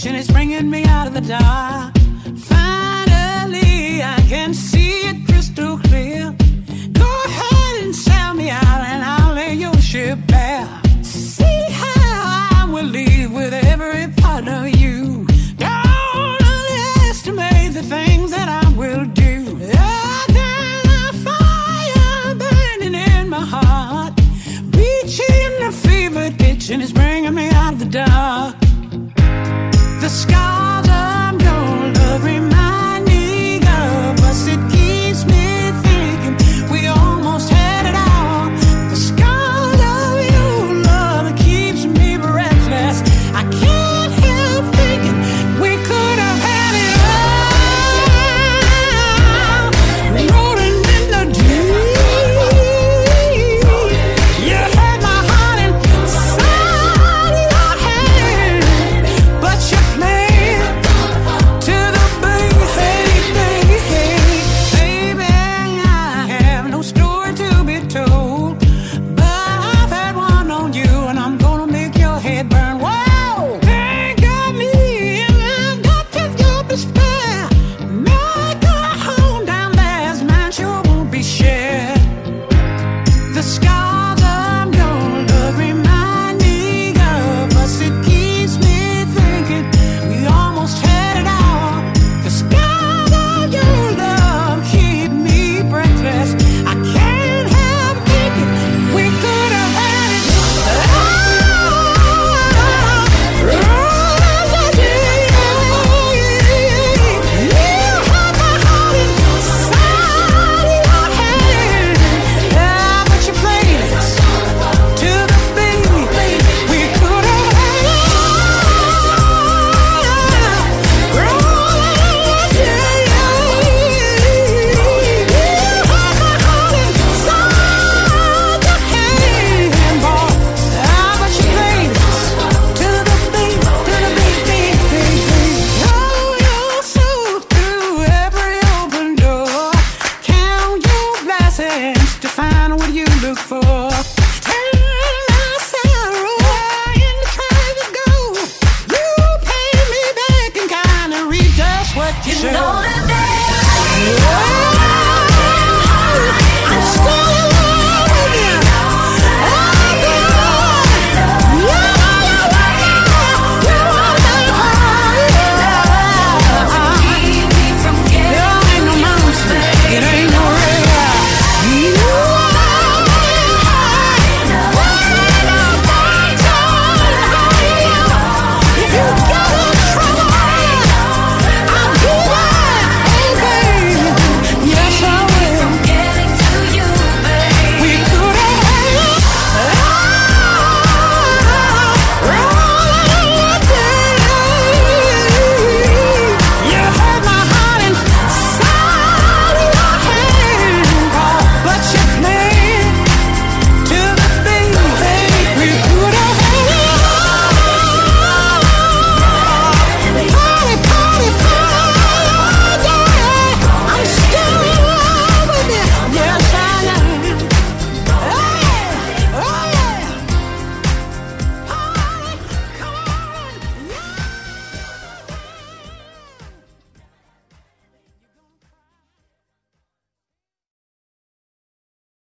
reflection is bringing me out of the dark. Finally, I can see it crystal clear. Go ahead and sell me out, and I'll lay your ship bare. See how I will leave with every part of you. Don't underestimate the things that I will do. Oh, there's a fire burning in my heart, reaching the fever pitch, and it's bringing me out of the dark. You know the they